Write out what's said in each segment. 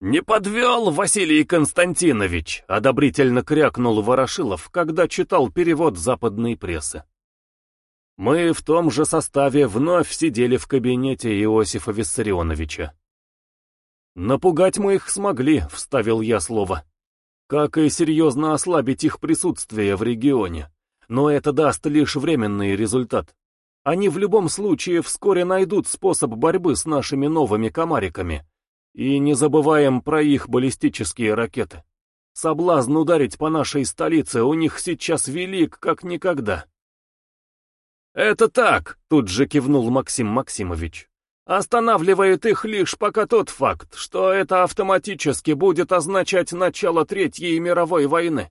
«Не подвел, Василий Константинович!» — одобрительно крякнул Ворошилов, когда читал перевод западной прессы. Мы в том же составе вновь сидели в кабинете Иосифа Виссарионовича. «Напугать мы их смогли», — вставил я слово. «Как и серьезно ослабить их присутствие в регионе. Но это даст лишь временный результат. Они в любом случае вскоре найдут способ борьбы с нашими новыми комариками» И не забываем про их баллистические ракеты. Соблазн ударить по нашей столице у них сейчас велик, как никогда. «Это так», — тут же кивнул Максим Максимович. «Останавливает их лишь пока тот факт, что это автоматически будет означать начало Третьей мировой войны.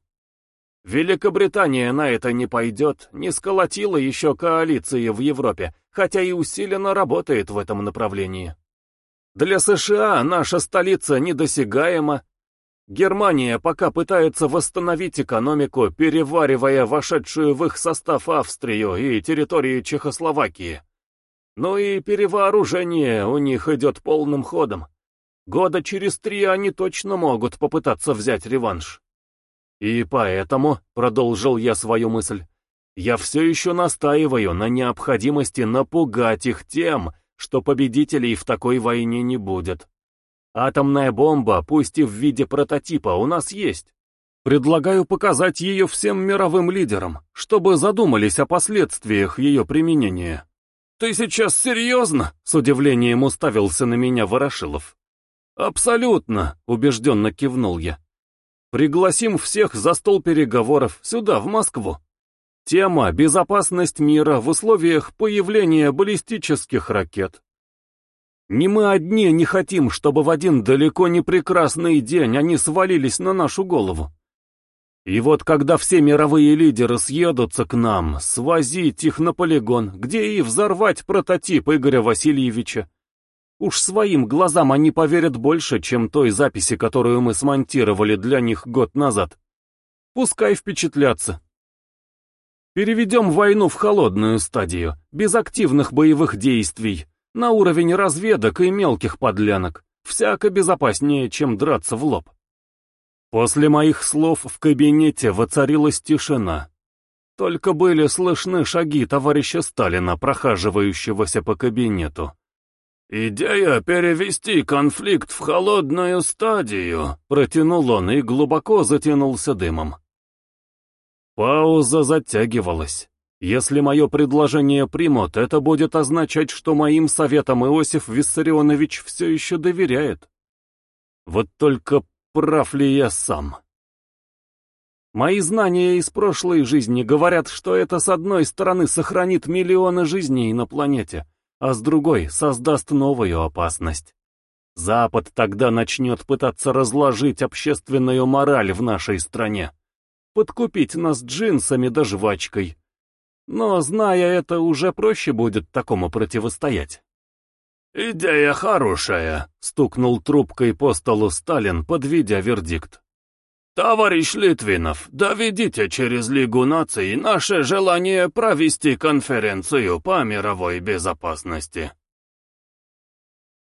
Великобритания на это не пойдет, не сколотила еще коалиции в Европе, хотя и усиленно работает в этом направлении. Для США наша столица недосягаема. Германия пока пытается восстановить экономику, переваривая вошедшую в их состав Австрию и территории Чехословакии. Ну и перевооружение у них идет полным ходом. Года через три они точно могут попытаться взять реванш. И поэтому, продолжил я свою мысль, я все еще настаиваю на необходимости напугать их тем, что победителей в такой войне не будет. Атомная бомба, пусть и в виде прототипа, у нас есть. Предлагаю показать ее всем мировым лидерам, чтобы задумались о последствиях ее применения. «Ты сейчас серьезно?» — с удивлением уставился на меня Ворошилов. «Абсолютно», — убежденно кивнул я. «Пригласим всех за стол переговоров, сюда, в Москву. Тема «Безопасность мира в условиях появления баллистических ракет». Не мы одни не хотим, чтобы в один далеко не прекрасный день они свалились на нашу голову. И вот когда все мировые лидеры съедутся к нам, свозить их на полигон, где и взорвать прототип Игоря Васильевича. Уж своим глазам они поверят больше, чем той записи, которую мы смонтировали для них год назад. Пускай впечатлятся. Переведем войну в холодную стадию, без активных боевых действий, на уровень разведок и мелких подлянок, всяко безопаснее, чем драться в лоб. После моих слов в кабинете воцарилась тишина. Только были слышны шаги товарища Сталина, прохаживающегося по кабинету. «Идея перевести конфликт в холодную стадию», — протянул он и глубоко затянулся дымом. Пауза затягивалась. Если мое предложение примут, это будет означать, что моим советам Иосиф Виссарионович все еще доверяет. Вот только прав ли я сам? Мои знания из прошлой жизни говорят, что это с одной стороны сохранит миллионы жизней на планете, а с другой создаст новую опасность. Запад тогда начнет пытаться разложить общественную мораль в нашей стране подкупить нас джинсами да жвачкой. Но, зная это, уже проще будет такому противостоять. «Идея хорошая», — стукнул трубкой по столу Сталин, подведя вердикт. «Товарищ Литвинов, доведите через Лигу наций наше желание провести конференцию по мировой безопасности».